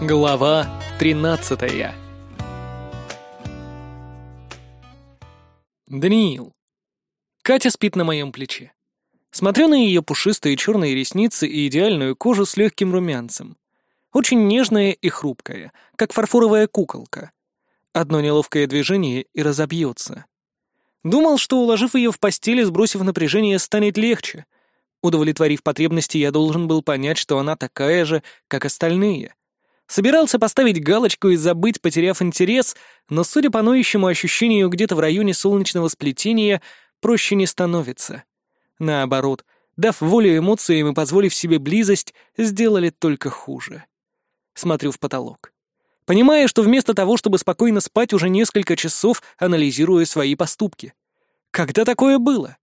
Глава 13 Даниил. Катя спит на моем плече. Смотрю на ее пушистые черные ресницы и идеальную кожу с легким румянцем. Очень нежная и хрупкая, как фарфоровая куколка. Одно неловкое движение и разобьется. Думал, что, уложив ее в постели, сбросив напряжение, станет легче. Удовлетворив потребности, я должен был понять, что она такая же, как остальные. Собирался поставить галочку и забыть, потеряв интерес, но, судя по ноющему ощущению где-то в районе солнечного сплетения, проще не становится. Наоборот, дав волю эмоциям и позволив себе близость, сделали только хуже. Смотрю в потолок. Понимая, что вместо того, чтобы спокойно спать, уже несколько часов анализирую свои поступки. Когда такое было?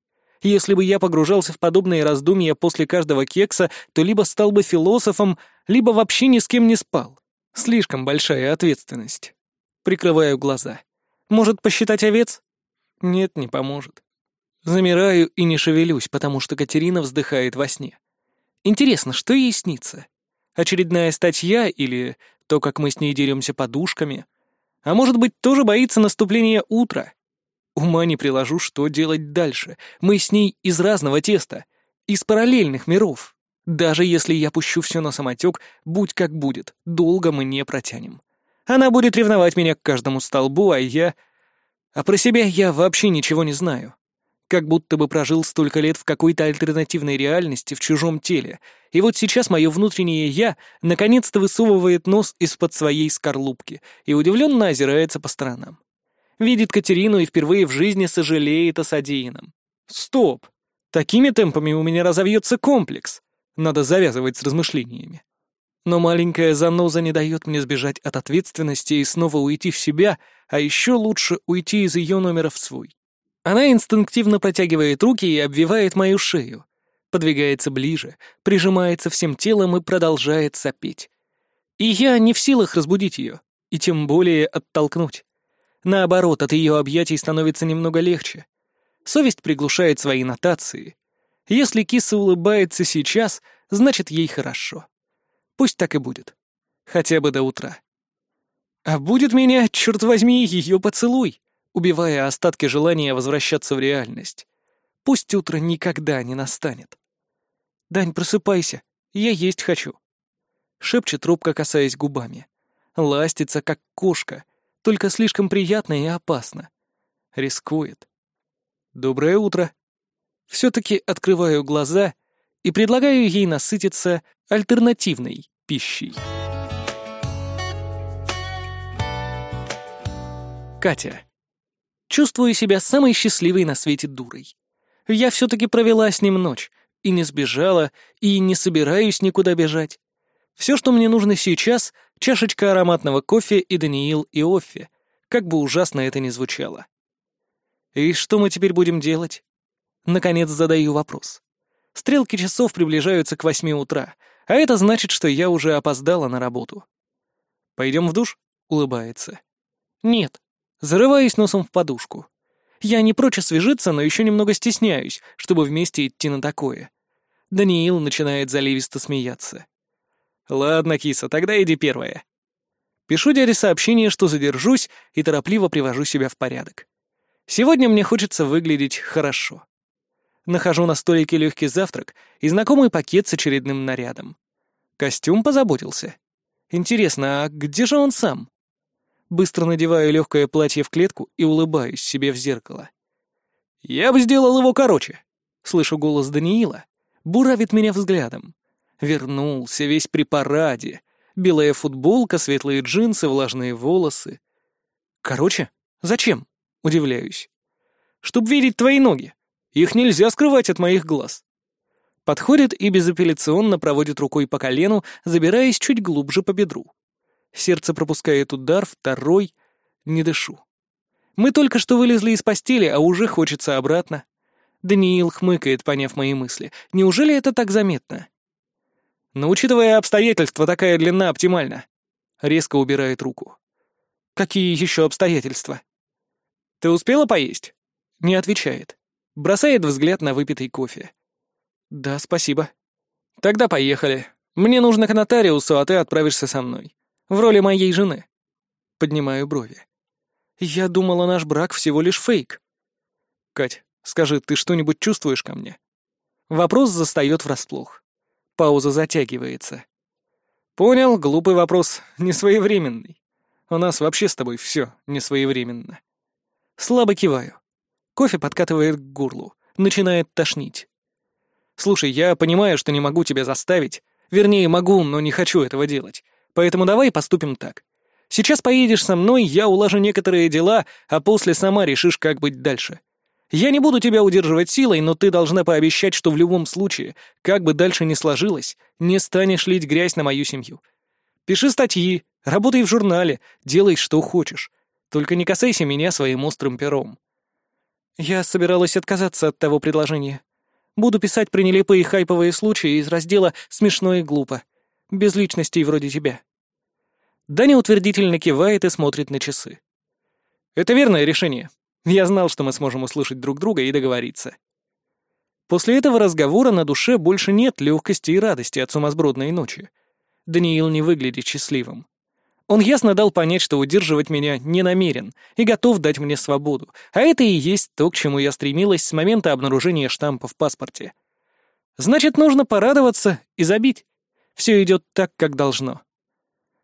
Если бы я погружался в подобные раздумья после каждого кекса, то либо стал бы философом, либо вообще ни с кем не спал. Слишком большая ответственность. Прикрываю глаза. Может, посчитать овец? Нет, не поможет. Замираю и не шевелюсь, потому что Катерина вздыхает во сне. Интересно, что ей снится? Очередная статья или то, как мы с ней деремся подушками? А может быть, тоже боится наступления утра? Ума не приложу, что делать дальше. Мы с ней из разного теста, из параллельных миров. Даже если я пущу все на самотек, будь как будет, долго мы не протянем. Она будет ревновать меня к каждому столбу, а я... А про себя я вообще ничего не знаю. Как будто бы прожил столько лет в какой-то альтернативной реальности в чужом теле, и вот сейчас мое внутреннее «я» наконец-то высовывает нос из-под своей скорлупки и удивленно озирается по сторонам. Видит Катерину и впервые в жизни сожалеет о содеянном. Стоп! Такими темпами у меня разовьется комплекс. Надо завязывать с размышлениями. Но маленькая заноза не дает мне сбежать от ответственности и снова уйти в себя, а еще лучше уйти из ее номера в свой. Она инстинктивно протягивает руки и обвивает мою шею, подвигается ближе, прижимается всем телом и продолжает сопеть. И я не в силах разбудить ее, и тем более оттолкнуть. Наоборот, от ее объятий становится немного легче. Совесть приглушает свои нотации. Если киса улыбается сейчас, значит, ей хорошо. Пусть так и будет. Хотя бы до утра. А будет меня, черт возьми, ее поцелуй, убивая остатки желания возвращаться в реальность. Пусть утро никогда не настанет. «Дань, просыпайся, я есть хочу», — шепчет трубка, касаясь губами. Ластится, как кошка — только слишком приятно и опасно. Рискует. Доброе утро. Все-таки открываю глаза и предлагаю ей насытиться альтернативной пищей. Катя. Чувствую себя самой счастливой на свете дурой. Я все-таки провела с ним ночь, и не сбежала, и не собираюсь никуда бежать. Все, что мне нужно сейчас — чашечка ароматного кофе и Даниил и Оффи, как бы ужасно это ни звучало. И что мы теперь будем делать? Наконец задаю вопрос. Стрелки часов приближаются к восьми утра, а это значит, что я уже опоздала на работу. «Пойдем в душ?» — улыбается. «Нет». Зарываюсь носом в подушку. Я не прочь освежиться, но еще немного стесняюсь, чтобы вместе идти на такое. Даниил начинает заливисто смеяться. «Ладно, киса, тогда иди первая». Пишу дяде сообщение, что задержусь, и торопливо привожу себя в порядок. Сегодня мне хочется выглядеть хорошо. Нахожу на столике легкий завтрак и знакомый пакет с очередным нарядом. Костюм позаботился. Интересно, а где же он сам? Быстро надеваю легкое платье в клетку и улыбаюсь себе в зеркало. «Я бы сделал его короче», — слышу голос Даниила. Буравит меня взглядом. Вернулся весь при параде. Белая футболка, светлые джинсы, влажные волосы. Короче, зачем? Удивляюсь. Чтоб видеть твои ноги. Их нельзя скрывать от моих глаз. Подходит и безапелляционно проводит рукой по колену, забираясь чуть глубже по бедру. Сердце пропускает удар, второй. Не дышу. Мы только что вылезли из постели, а уже хочется обратно. Даниил хмыкает, поняв мои мысли. Неужели это так заметно? Но учитывая обстоятельства, такая длина оптимальна. Резко убирает руку. Какие еще обстоятельства? Ты успела поесть? Не отвечает. Бросает взгляд на выпитый кофе. Да, спасибо. Тогда поехали. Мне нужно к нотариусу, а ты отправишься со мной. В роли моей жены. Поднимаю брови. Я думала, наш брак всего лишь фейк. Кать, скажи, ты что-нибудь чувствуешь ко мне? Вопрос застаёт врасплох. Пауза затягивается. Понял, глупый вопрос, несвоевременный. У нас вообще с тобой все несвоевременно. Слабо киваю. Кофе подкатывает к горлу, начинает тошнить. Слушай, я понимаю, что не могу тебя заставить. Вернее, могу, но не хочу этого делать. Поэтому давай поступим так. Сейчас поедешь со мной, я улажу некоторые дела, а после сама решишь, как быть дальше. Я не буду тебя удерживать силой, но ты должна пообещать, что в любом случае, как бы дальше ни сложилось, не станешь лить грязь на мою семью. Пиши статьи, работай в журнале, делай, что хочешь. Только не касайся меня своим острым пером. Я собиралась отказаться от того предложения. Буду писать про нелепые хайповые случаи из раздела «Смешно и глупо». Без личностей вроде тебя. Даня утвердительно кивает и смотрит на часы. «Это верное решение. Я знал, что мы сможем услышать друг друга и договориться». После этого разговора на душе больше нет легкости и радости от сумасбродной ночи. Даниил не выглядит счастливым. Он ясно дал понять, что удерживать меня не намерен и готов дать мне свободу, а это и есть то, к чему я стремилась с момента обнаружения штампа в паспорте. Значит, нужно порадоваться и забить. Все идет так, как должно.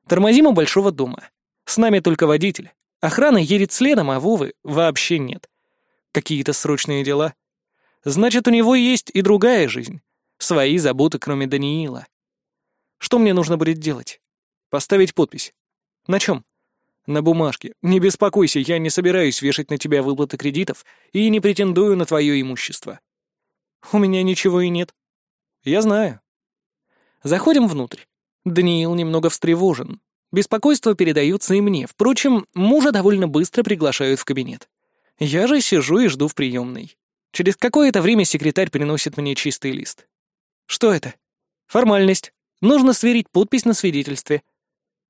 Тормозим у большого дома. С нами только водитель. Охрана едет следом, а Вовы вообще нет. Какие-то срочные дела. Значит, у него есть и другая жизнь. Свои заботы, кроме Даниила. Что мне нужно будет делать? Поставить подпись. На чем? На бумажке. Не беспокойся, я не собираюсь вешать на тебя выплаты кредитов и не претендую на твое имущество. У меня ничего и нет. Я знаю. Заходим внутрь. Даниил немного встревожен. Беспокойство передаются и мне. Впрочем, мужа довольно быстро приглашают в кабинет. Я же сижу и жду в приемной. Через какое-то время секретарь приносит мне чистый лист. Что это? Формальность. Нужно сверить подпись на свидетельстве.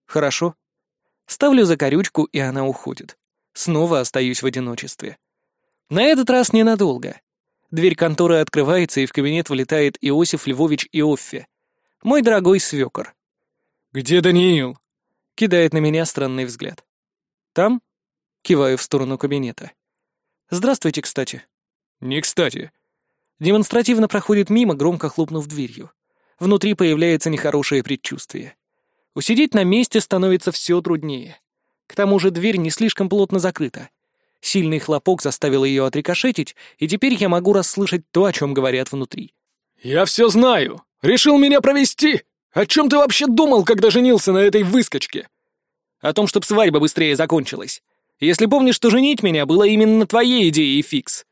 Хорошо. Ставлю закорючку, и она уходит. Снова остаюсь в одиночестве. На этот раз ненадолго. Дверь конторы открывается, и в кабинет вылетает Иосиф Львович Иоффе. Мой дорогой свекор. «Где Даниил?» Кидает на меня странный взгляд. «Там?» Киваю в сторону кабинета. «Здравствуйте, кстати». «Не кстати». Демонстративно проходит мимо, громко хлопнув дверью. Внутри появляется нехорошее предчувствие. Усидеть на месте становится все труднее. К тому же дверь не слишком плотно закрыта. Сильный хлопок заставил ее отрикошетить, и теперь я могу расслышать то, о чем говорят внутри. «Я все знаю! Решил меня провести! О чем ты вообще думал, когда женился на этой выскочке?» «О том, чтобы свадьба быстрее закончилась. Если помнишь, что женить меня было именно твоей идеей, Фикс».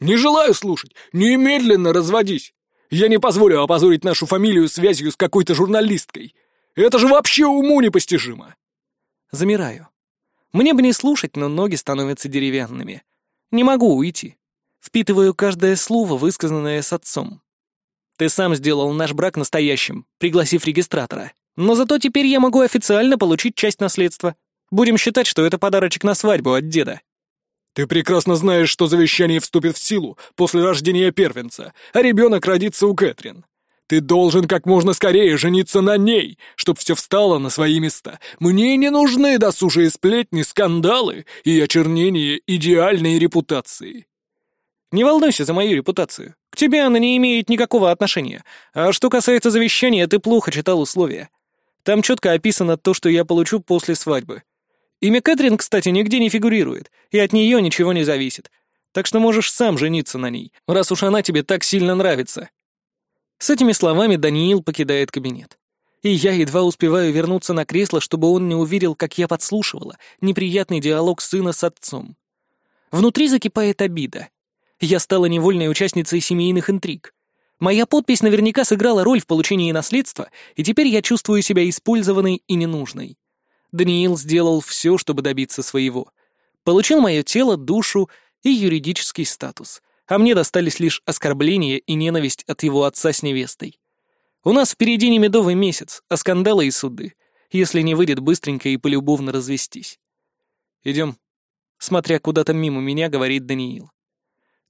«Не желаю слушать! Немедленно разводись! Я не позволю опозорить нашу фамилию связью с какой-то журналисткой. Это же вообще уму непостижимо!» Замираю. Мне бы не слушать, но ноги становятся деревянными. Не могу уйти. Впитываю каждое слово, высказанное с отцом. Ты сам сделал наш брак настоящим, пригласив регистратора. Но зато теперь я могу официально получить часть наследства. Будем считать, что это подарочек на свадьбу от деда. Ты прекрасно знаешь, что завещание вступит в силу после рождения первенца, а ребенок родится у Кэтрин. Ты должен как можно скорее жениться на ней, чтоб все встало на свои места. Мне не нужны досужие сплетни, скандалы и очернение идеальной репутации. Не волнуйся за мою репутацию. К тебе она не имеет никакого отношения. А что касается завещания, ты плохо читал условия. Там четко описано то, что я получу после свадьбы. Имя Кэтрин, кстати, нигде не фигурирует, и от нее ничего не зависит. Так что можешь сам жениться на ней, раз уж она тебе так сильно нравится. С этими словами Даниил покидает кабинет. И я едва успеваю вернуться на кресло, чтобы он не увидел, как я подслушивала неприятный диалог сына с отцом. Внутри закипает обида. Я стала невольной участницей семейных интриг. Моя подпись наверняка сыграла роль в получении наследства, и теперь я чувствую себя использованной и ненужной. Даниил сделал все, чтобы добиться своего. Получил мое тело, душу и юридический статус — а мне достались лишь оскорбления и ненависть от его отца с невестой. У нас впереди не медовый месяц, а скандалы и суды, если не выйдет быстренько и полюбовно развестись. Идем. Смотря куда-то мимо меня, говорит Даниил.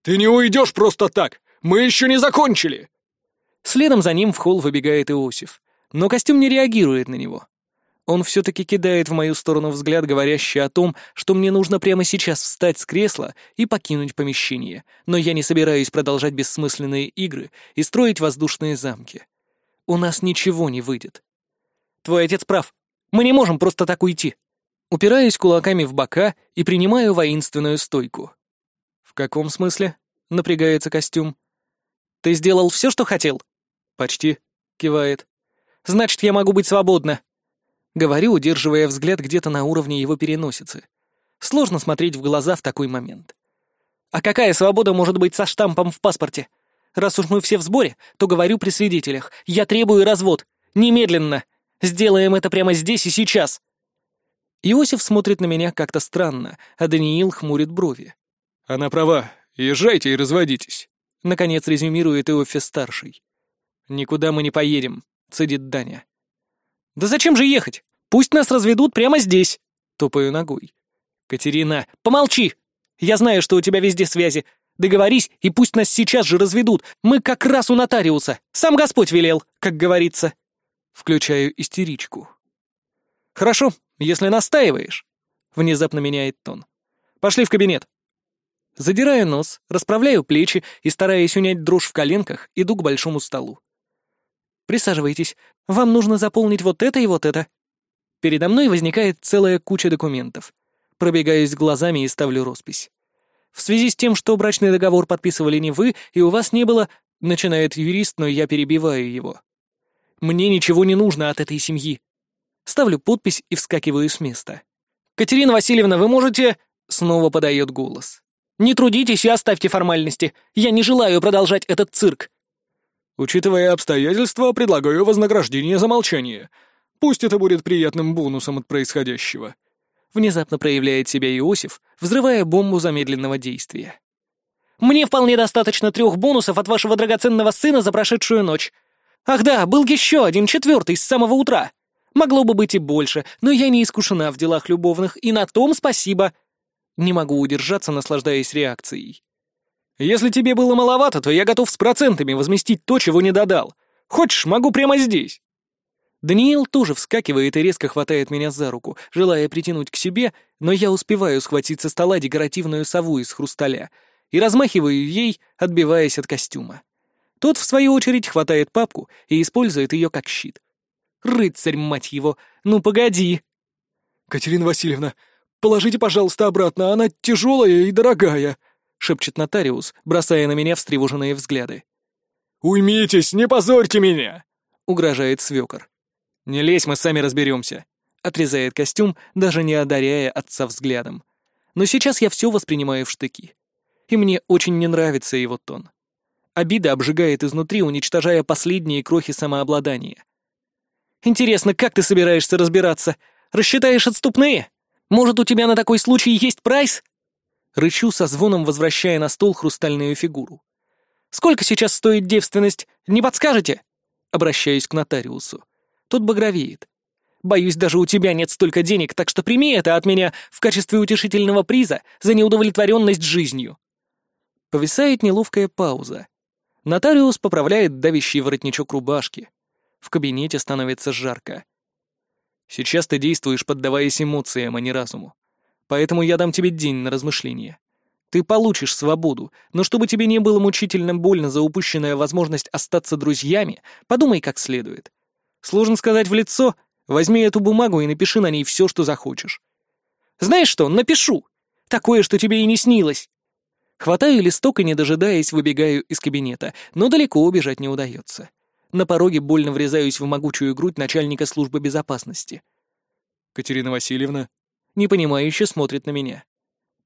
«Ты не уйдешь просто так! Мы еще не закончили!» Следом за ним в холл выбегает Иосиф, но костюм не реагирует на него. Он все-таки кидает в мою сторону взгляд, говорящий о том, что мне нужно прямо сейчас встать с кресла и покинуть помещение, но я не собираюсь продолжать бессмысленные игры и строить воздушные замки. У нас ничего не выйдет. Твой отец прав. Мы не можем просто так уйти. Упираюсь кулаками в бока и принимаю воинственную стойку. «В каком смысле?» — напрягается костюм. «Ты сделал все, что хотел?» «Почти», — кивает. «Значит, я могу быть свободна». Говорю, удерживая взгляд где-то на уровне его переносицы. Сложно смотреть в глаза в такой момент. «А какая свобода может быть со штампом в паспорте? Раз уж мы все в сборе, то говорю при свидетелях. Я требую развод. Немедленно. Сделаем это прямо здесь и сейчас». Иосиф смотрит на меня как-то странно, а Даниил хмурит брови. «Она права. Езжайте и разводитесь», — наконец резюмирует Иоффе-старший. «Никуда мы не поедем», — цедит Даня. «Да зачем же ехать? Пусть нас разведут прямо здесь», — топаю ногой. «Катерина, помолчи! Я знаю, что у тебя везде связи. Договорись, и пусть нас сейчас же разведут. Мы как раз у нотариуса. Сам Господь велел, как говорится». Включаю истеричку. «Хорошо, если настаиваешь», — внезапно меняет тон. «Пошли в кабинет». Задираю нос, расправляю плечи и, стараясь унять дрожь в коленках, иду к большому столу. «Присаживайтесь. Вам нужно заполнить вот это и вот это». Передо мной возникает целая куча документов. Пробегаюсь глазами и ставлю роспись. В связи с тем, что брачный договор подписывали не вы, и у вас не было... Начинает юрист, но я перебиваю его. Мне ничего не нужно от этой семьи. Ставлю подпись и вскакиваю с места. «Катерина Васильевна, вы можете...» Снова подает голос. «Не трудитесь и оставьте формальности. Я не желаю продолжать этот цирк». «Учитывая обстоятельства, предлагаю вознаграждение за молчание. Пусть это будет приятным бонусом от происходящего». Внезапно проявляет себя Иосиф, взрывая бомбу замедленного действия. «Мне вполне достаточно трех бонусов от вашего драгоценного сына за прошедшую ночь. Ах да, был еще один, четвертый, с самого утра. Могло бы быть и больше, но я не искушена в делах любовных, и на том спасибо. Не могу удержаться, наслаждаясь реакцией. Если тебе было маловато, то я готов с процентами возместить то, чего не додал. Хочешь, могу прямо здесь. Даниил тоже вскакивает и резко хватает меня за руку, желая притянуть к себе, но я успеваю схватить со стола декоративную сову из хрусталя и размахиваю ей, отбиваясь от костюма. Тот, в свою очередь, хватает папку и использует ее как щит. Рыцарь, мать его! Ну, погоди!» «Катерина Васильевна, положите, пожалуйста, обратно, она тяжелая и дорогая», — шепчет нотариус, бросая на меня встревоженные взгляды. «Уймитесь, не позорьте меня!» — угрожает свекор. «Не лезь, мы сами разберемся», — отрезает костюм, даже не одаряя отца взглядом. Но сейчас я все воспринимаю в штыки. И мне очень не нравится его тон. Обида обжигает изнутри, уничтожая последние крохи самообладания. Интересно, как ты собираешься разбираться? Рассчитаешь отступные? Может, у тебя на такой случай есть прайс?» Рычу со звоном, возвращая на стол хрустальную фигуру. «Сколько сейчас стоит девственность? Не подскажете?» Обращаюсь к нотариусу. Тот багровеет. «Боюсь, даже у тебя нет столько денег, так что прими это от меня в качестве утешительного приза за неудовлетворенность жизнью». Повисает неловкая пауза. Нотариус поправляет давящий воротничок рубашки. В кабинете становится жарко. Сейчас ты действуешь, поддаваясь эмоциям, а не разуму. Поэтому я дам тебе день на размышление. Ты получишь свободу, но чтобы тебе не было мучительно больно за упущенную возможность остаться друзьями, подумай как следует. Сложно сказать в лицо, возьми эту бумагу и напиши на ней все, что захочешь. Знаешь что, напишу. Такое, что тебе и не снилось. Хватаю листок и, не дожидаясь, выбегаю из кабинета, но далеко убежать не удается. На пороге больно врезаюсь в могучую грудь начальника службы безопасности. «Катерина Васильевна?» Непонимающе смотрит на меня.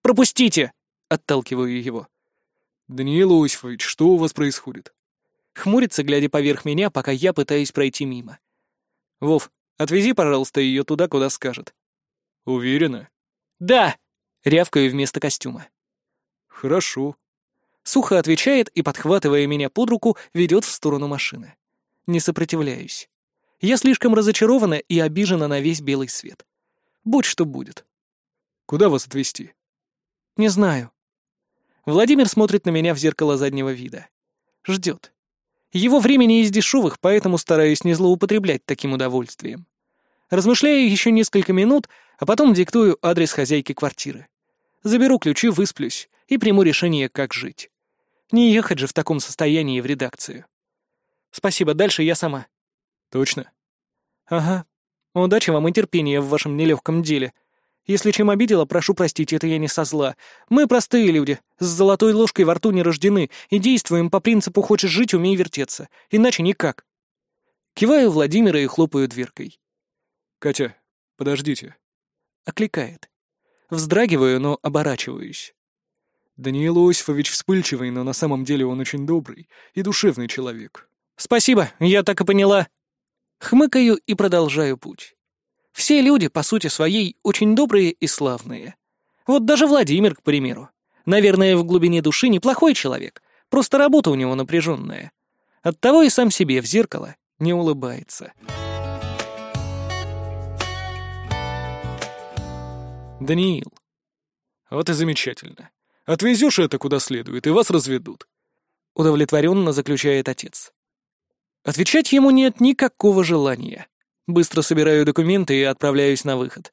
«Пропустите!» — отталкиваю его. «Даниил Иосифович, что у вас происходит?» Хмурится, глядя поверх меня, пока я пытаюсь пройти мимо. «Вов, отвези, пожалуйста, ее туда, куда скажет». «Уверена?» «Да!» — рявкаю вместо костюма. «Хорошо». Сухо отвечает и, подхватывая меня под руку, ведет в сторону машины. Не сопротивляюсь. Я слишком разочарована и обижена на весь белый свет. Будь что будет. Куда вас отвезти? Не знаю. Владимир смотрит на меня в зеркало заднего вида. Ждет. Его времени из дешевых, поэтому стараюсь не злоупотреблять таким удовольствием. Размышляю еще несколько минут, а потом диктую адрес хозяйки квартиры. Заберу ключи, высплюсь и приму решение, как жить. Не ехать же в таком состоянии в редакцию. Спасибо, дальше я сама. Точно? Ага. Удачи вам и терпения в вашем нелегком деле. Если чем обидела, прошу простить, это я не со зла. Мы простые люди, с золотой ложкой во рту не рождены и действуем по принципу «хочешь жить, умей вертеться», иначе никак. Киваю Владимира и хлопаю дверкой. «Катя, подождите». Окликает. Вздрагиваю, но оборачиваюсь. Даниил Иосифович вспыльчивый, но на самом деле он очень добрый и душевный человек. «Спасибо, я так и поняла». Хмыкаю и продолжаю путь. Все люди, по сути своей, очень добрые и славные. Вот даже Владимир, к примеру. Наверное, в глубине души неплохой человек, просто работа у него напряженная. Оттого и сам себе в зеркало не улыбается. Даниил. Вот и замечательно. Отвезешь это куда следует, и вас разведут. Удовлетворенно заключает отец. Отвечать ему нет никакого желания. Быстро собираю документы и отправляюсь на выход.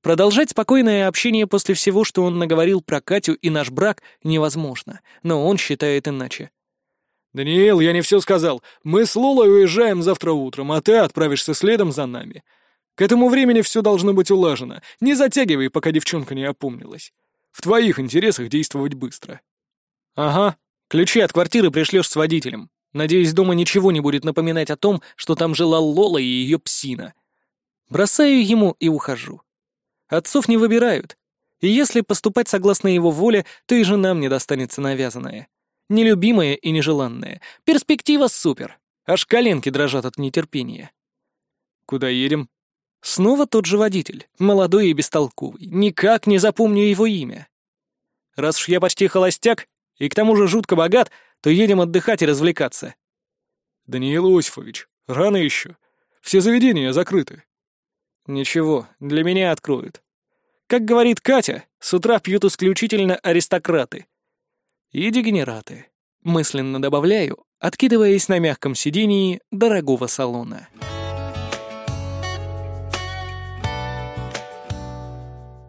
Продолжать спокойное общение после всего, что он наговорил про Катю и наш брак, невозможно, но он считает иначе. «Даниил, я не все сказал. Мы с Лолой уезжаем завтра утром, а ты отправишься следом за нами. К этому времени все должно быть улажено. Не затягивай, пока девчонка не опомнилась. В твоих интересах действовать быстро». «Ага. Ключи от квартиры пришлешь с водителем. Надеюсь, дома ничего не будет напоминать о том, что там жила Лола и ее псина. Бросаю ему и ухожу. Отцов не выбирают. И если поступать согласно его воле, то и жена мне достанется навязанная. Нелюбимая и нежеланная. Перспектива супер. Аж коленки дрожат от нетерпения. «Куда едем?» Снова тот же водитель, молодой и бестолковый. Никак не запомню его имя. Раз уж я почти холостяк, и к тому же жутко богат, то едем отдыхать и развлекаться. Даниил Иосифович, рано еще. Все заведения закрыты. Ничего, для меня откроют. Как говорит Катя, с утра пьют исключительно аристократы. И дегенераты. Мысленно добавляю, откидываясь на мягком сидении дорогого салона.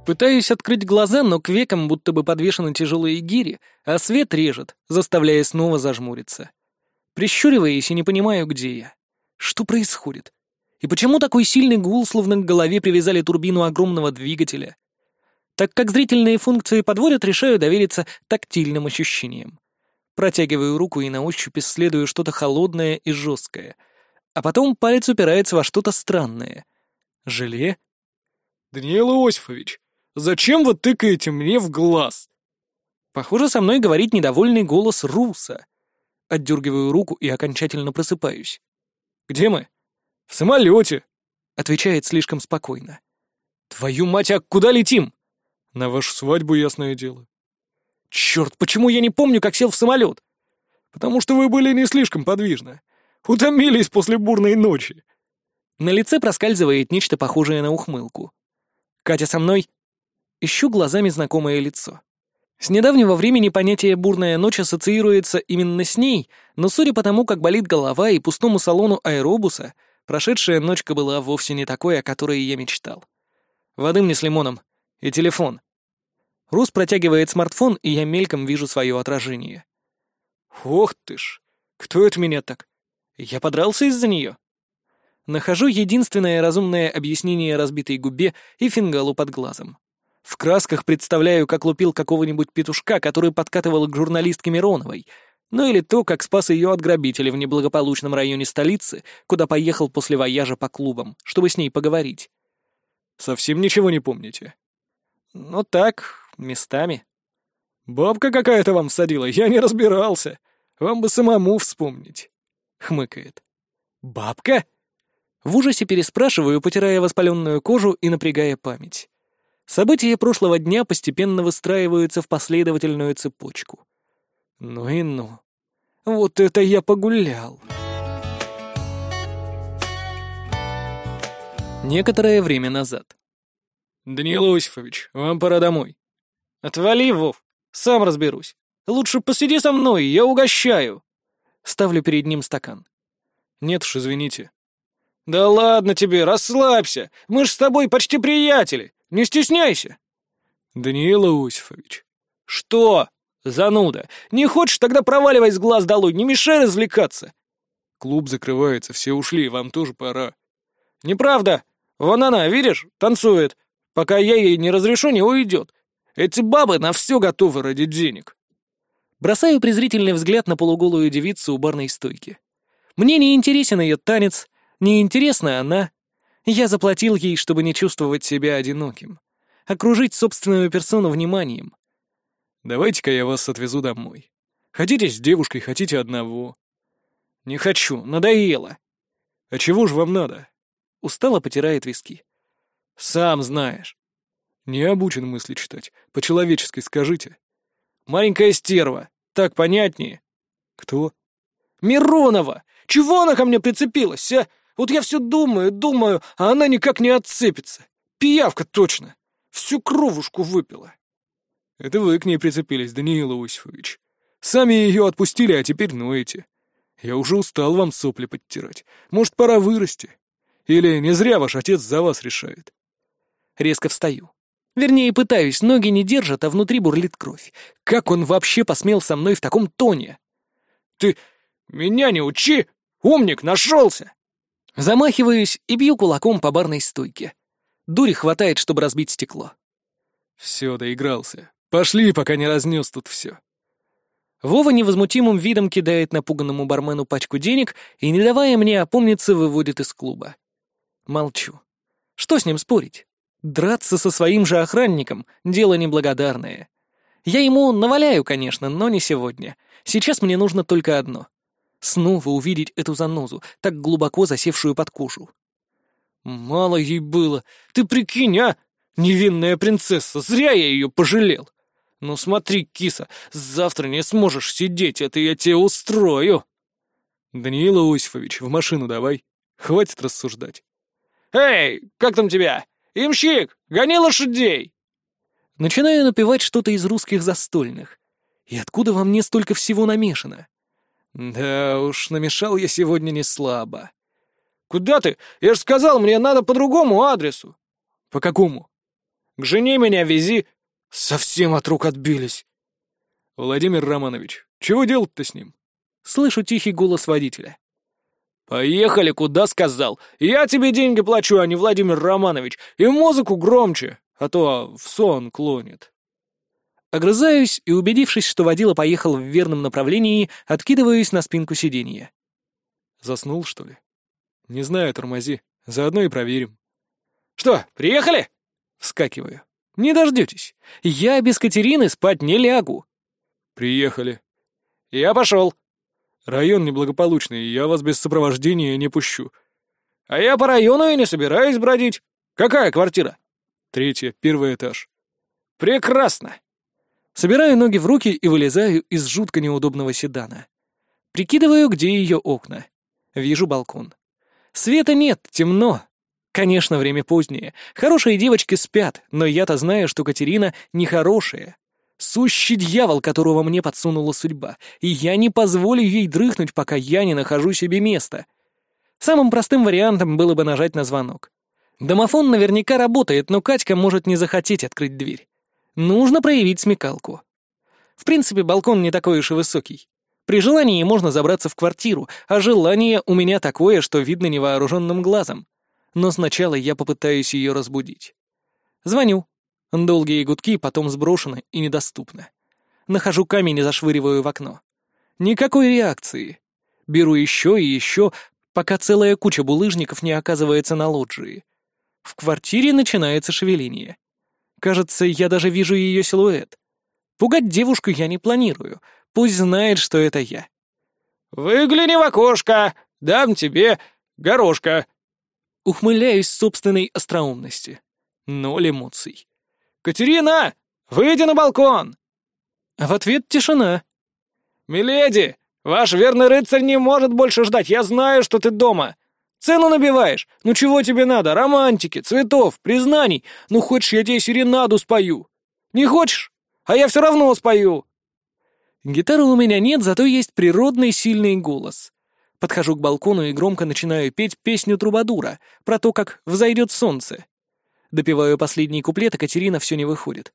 Пытаюсь открыть глаза, но к векам будто бы подвешены тяжелые гири, а свет режет, заставляя снова зажмуриться. Прищуриваясь и не понимаю, где я. Что происходит? И почему такой сильный гул, словно к голове привязали турбину огромного двигателя? Так как зрительные функции подводят, решаю довериться тактильным ощущениям. Протягиваю руку и на ощупь исследую что-то холодное и жесткое. А потом палец упирается во что-то странное. Желе? «Даниил Иосифович, Зачем вы тыкаете мне в глаз?» Похоже, со мной говорит недовольный голос Руса. Отдергиваю руку и окончательно просыпаюсь. «Где мы?» «В самолете», — отвечает слишком спокойно. «Твою мать, а куда летим?» «На вашу свадьбу, ясное дело». «Черт, почему я не помню, как сел в самолет?» «Потому что вы были не слишком подвижны. Утомились после бурной ночи». На лице проскальзывает нечто похожее на ухмылку. «Катя со мной?» Ищу глазами знакомое лицо. С недавнего времени понятие «бурная ночь» ассоциируется именно с ней, но судя по тому, как болит голова и пустому салону аэробуса, прошедшая ночка была вовсе не такой, о которой я мечтал. Воды мне с лимоном. И телефон. Рус протягивает смартфон, и я мельком вижу свое отражение. Ох ты ж! Кто это меня так? Я подрался из-за нее. Нахожу единственное разумное объяснение разбитой губе и фингалу под глазом. В красках представляю, как лупил какого-нибудь петушка, который подкатывал к журналистке Мироновой, ну или то, как спас ее от грабителей в неблагополучном районе столицы, куда поехал после вояжа по клубам, чтобы с ней поговорить. Совсем ничего не помните? Ну так, местами. Бабка какая-то вам всадила, я не разбирался. Вам бы самому вспомнить. Хмыкает. Бабка? В ужасе переспрашиваю, потирая воспаленную кожу и напрягая память. События прошлого дня постепенно выстраиваются в последовательную цепочку. Ну и ну. Вот это я погулял. Некоторое время назад. «Даниил Иосифович, вам пора домой». «Отвали, Вов, сам разберусь. Лучше посиди со мной, я угощаю». Ставлю перед ним стакан. «Нет уж, извините». «Да ладно тебе, расслабься. Мы ж с тобой почти приятели. Не стесняйся». «Даниил Иосифович». «Что? Зануда. Не хочешь, тогда проваливай с глаз долой, не мешай развлекаться». «Клуб закрывается, все ушли, вам тоже пора». «Неправда. Вон она, видишь, танцует. Пока я ей не разрешу, не уйдет. Эти бабы на все готовы ради денег». Бросаю презрительный взгляд на полуголую девицу у барной стойки. Мне не интересен ее танец, не интересна она. Я заплатил ей, чтобы не чувствовать себя одиноким. Окружить собственную персону вниманием. «Давайте-ка я вас отвезу домой. Хотите с девушкой, хотите одного». «Не хочу, надоело». «А чего ж вам надо?» Устало потирает виски. «Сам знаешь». «Не обучен мысли читать. По-человечески скажите». «Маленькая стерва. Так понятнее». «Кто?» «Миронова! Чего она ко мне прицепилась, а? Вот я все думаю, думаю, а она никак не отцепится. Пиявка точно. Всю кровушку выпила». «Это вы к ней прицепились, Даниил Иосифович. Сами ее отпустили, а теперь ноете. Я уже устал вам сопли подтирать. Может, пора вырасти? Или не зря ваш отец за вас решает?» Резко встаю. Вернее, пытаюсь, ноги не держат, а внутри бурлит кровь. Как он вообще посмел со мной в таком тоне? «Ты меня не учи! Умник нашелся!» Замахиваюсь и бью кулаком по барной стойке. Дури хватает, чтобы разбить стекло. Все, доигрался. Пошли, пока не разнес тут все. Вова невозмутимым видом кидает напуганному бармену пачку денег и, не давая мне опомниться, выводит из клуба. Молчу. Что с ним спорить? Драться со своим же охранником — дело неблагодарное. Я ему наваляю, конечно, но не сегодня. Сейчас мне нужно только одно — снова увидеть эту занозу, так глубоко засевшую под кожу. «Мало ей было. Ты прикинь, а! Невинная принцесса, зря я ее пожалел. Ну смотри, киса, завтра не сможешь сидеть, это я тебе устрою!» «Даниил Иосифович, в машину давай. Хватит рассуждать». «Эй, как там тебя? Имщик, гони лошадей!» Начинаю напевать что-то из русских застольных. И откуда во мне столько всего намешано? Да уж, намешал я сегодня не слабо. «Куда ты? Я же сказал, мне надо по другому адресу». «По какому?» «К жене меня вези». Совсем от рук отбились. «Владимир Романович, чего делать-то с ним?» Слышу тихий голос водителя. «Поехали, куда сказал. Я тебе деньги плачу, а не Владимир Романович. И музыку громче, а то в сон клонит». Огрызаюсь и, убедившись, что водила поехал в верном направлении, откидываюсь на спинку сиденья. «Заснул, что ли?» «Не знаю, тормози. Заодно и проверим». «Что, приехали?» Вскакиваю. «Не дождетесь. Я без Катерины спать не лягу». «Приехали». «Я пошел». Район неблагополучный, я вас без сопровождения не пущу. А я по району и не собираюсь бродить. Какая квартира? Третья, первый этаж. Прекрасно. Собираю ноги в руки и вылезаю из жутко неудобного седана. Прикидываю, где ее окна. Вижу балкон. Света нет, темно. Конечно, время позднее. Хорошие девочки спят, но я-то знаю, что Катерина нехорошая. Сущий дьявол, которого мне подсунула судьба, и я не позволю ей дрыхнуть, пока я не нахожу себе места. Самым простым вариантом было бы нажать на звонок. Домофон наверняка работает, но Катька может не захотеть открыть дверь. Нужно проявить смекалку. В принципе, балкон не такой уж и высокий. При желании можно забраться в квартиру, а желание у меня такое, что видно невооруженным глазом. Но сначала я попытаюсь ее разбудить. Звоню. Долгие гудки потом сброшены и недоступны. Нахожу камень и зашвыриваю в окно. Никакой реакции. Беру еще и еще, пока целая куча булыжников не оказывается на лоджии. В квартире начинается шевеление. Кажется, я даже вижу ее силуэт. Пугать девушку я не планирую. Пусть знает, что это я. «Выгляни в окошко! Дам тебе горошка!» Ухмыляюсь собственной остроумности. Ноль эмоций. «Катерина! Выйди на балкон!» А в ответ тишина. «Миледи, ваш верный рыцарь не может больше ждать, я знаю, что ты дома. Цену набиваешь? Ну чего тебе надо? Романтики, цветов, признаний. Ну хочешь, я тебе серенаду спою? Не хочешь? А я все равно спою!» Гитары у меня нет, зато есть природный сильный голос. Подхожу к балкону и громко начинаю петь песню Трубадура про то, как взойдет солнце. Допиваю последний куплет, а Катерина все не выходит.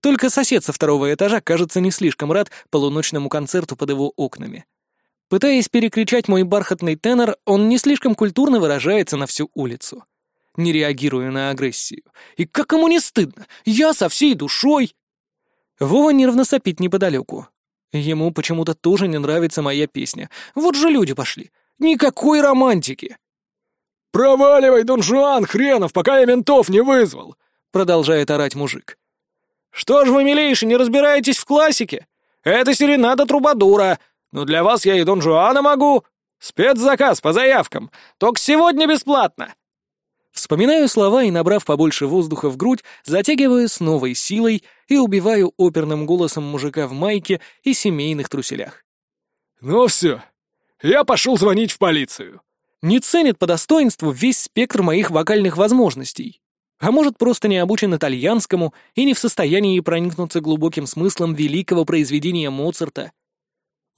Только сосед со второго этажа, кажется, не слишком рад полуночному концерту под его окнами. Пытаясь перекричать мой бархатный тенор, он не слишком культурно выражается на всю улицу. Не реагирую на агрессию. И как ему не стыдно? Я со всей душой... Вова нервно сопит неподалеку. Ему почему-то тоже не нравится моя песня. Вот же люди пошли. Никакой романтики. «Проваливай, Дон Жуан, хренов, пока я ментов не вызвал!» Продолжает орать мужик. «Что ж вы, милейший, не разбираетесь в классике? Это серенада Трубадура. Но для вас я и Дон Жуана могу. Спецзаказ по заявкам. Только сегодня бесплатно. Вспоминаю слова и, набрав побольше воздуха в грудь, затягиваю с новой силой и убиваю оперным голосом мужика в майке и семейных труселях. «Ну все, я пошел звонить в полицию». Не ценит по достоинству весь спектр моих вокальных возможностей. А может, просто не обучен итальянскому и не в состоянии проникнуться глубоким смыслом великого произведения Моцарта.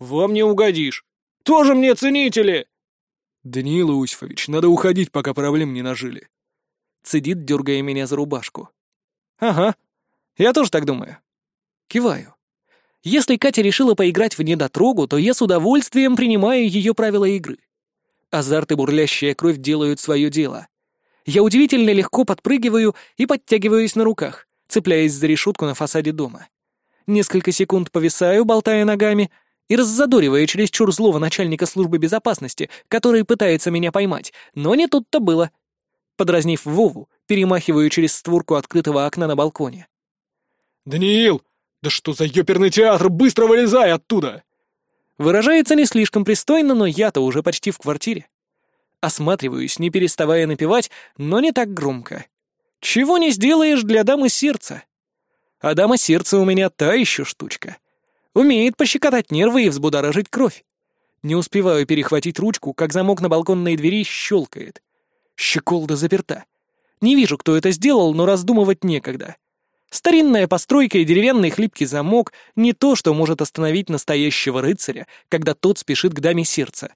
«Вам не угодишь. Тоже мне ценители!» «Даниил Иосифович, надо уходить, пока проблем не нажили». Цедит, дергая меня за рубашку. «Ага, я тоже так думаю». Киваю. Если Катя решила поиграть в недотрогу, то я с удовольствием принимаю ее правила игры. Азарт и бурлящая кровь делают свое дело. Я удивительно легко подпрыгиваю и подтягиваюсь на руках, цепляясь за решетку на фасаде дома. Несколько секунд повисаю, болтая ногами, и раззадоривая чересчур злого начальника службы безопасности, который пытается меня поймать, но не тут-то было. Подразнив Вову, перемахиваю через створку открытого окна на балконе. «Даниил, да что за ёперный театр, быстро вылезай оттуда!» Выражается не слишком пристойно, но я-то уже почти в квартире. Осматриваюсь, не переставая напевать, но не так громко. Чего не сделаешь для дамы сердца? А дама сердца у меня та еще штучка — Умеет пощекотать нервы и взбудоражить кровь. Не успеваю перехватить ручку, как замок на балконной двери щелкает. Щеколда заперта. Не вижу, кто это сделал, но раздумывать некогда. Старинная постройка и деревянный хлипкий замок — не то, что может остановить настоящего рыцаря, когда тот спешит к даме сердца.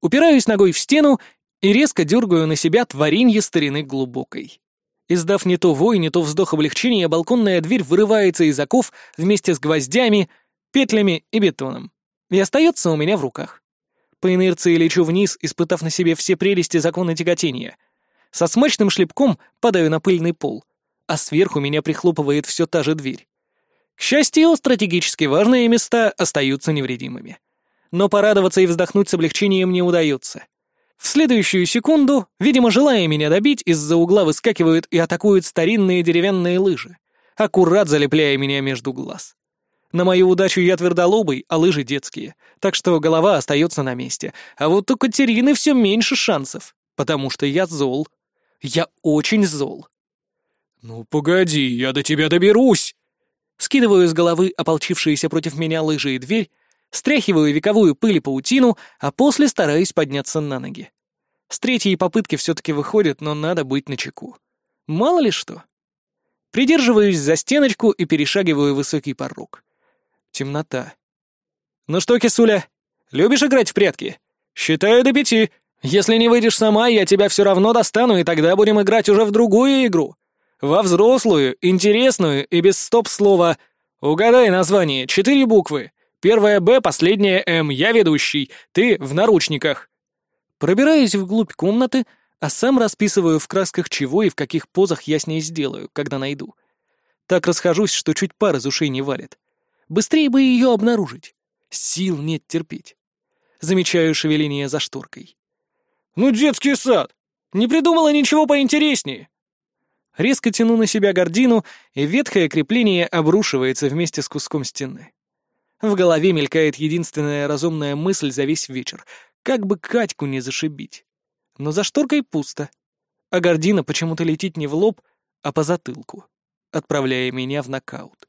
Упираюсь ногой в стену и резко дергаю на себя творенье старины глубокой. Издав не то вой, не то вздох облегчения, балконная дверь вырывается из оков вместе с гвоздями — петлями и бетоном, и остается у меня в руках. По инерции лечу вниз, испытав на себе все прелести закона тяготения. Со смачным шлепком падаю на пыльный пол, а сверху меня прихлопывает все та же дверь. К счастью, стратегически важные места остаются невредимыми. Но порадоваться и вздохнуть с облегчением не удается. В следующую секунду, видимо, желая меня добить, из-за угла выскакивают и атакуют старинные деревянные лыжи, аккурат залепляя меня между глаз. На мою удачу я твердолобый, а лыжи детские, так что голова остается на месте. А вот у Катерины все меньше шансов, потому что я зол. Я очень зол. «Ну погоди, я до тебя доберусь!» Скидываю с головы ополчившиеся против меня лыжи и дверь, стряхиваю вековую пыль и паутину, а после стараюсь подняться на ноги. С третьей попытки все-таки выходит, но надо быть начеку. Мало ли что. Придерживаюсь за стеночку и перешагиваю высокий порог. Темнота. «Ну что, кисуля, любишь играть в прятки? Считаю до пяти. Если не выйдешь сама, я тебя все равно достану, и тогда будем играть уже в другую игру. Во взрослую, интересную и без стоп-слова. Угадай название, четыре буквы. Первая «Б», последняя «М», я ведущий, ты в наручниках». Пробираюсь вглубь комнаты, а сам расписываю в красках чего и в каких позах я с ней сделаю, когда найду. Так расхожусь, что чуть пар из ушей не валит. Быстрее бы ее обнаружить. Сил нет терпеть. Замечаю шевеление за шторкой. «Ну, детский сад! Не придумала ничего поинтереснее!» Резко тяну на себя гордину, и ветхое крепление обрушивается вместе с куском стены. В голове мелькает единственная разумная мысль за весь вечер. Как бы Катьку не зашибить. Но за шторкой пусто. А гордина почему-то летит не в лоб, а по затылку, отправляя меня в нокаут.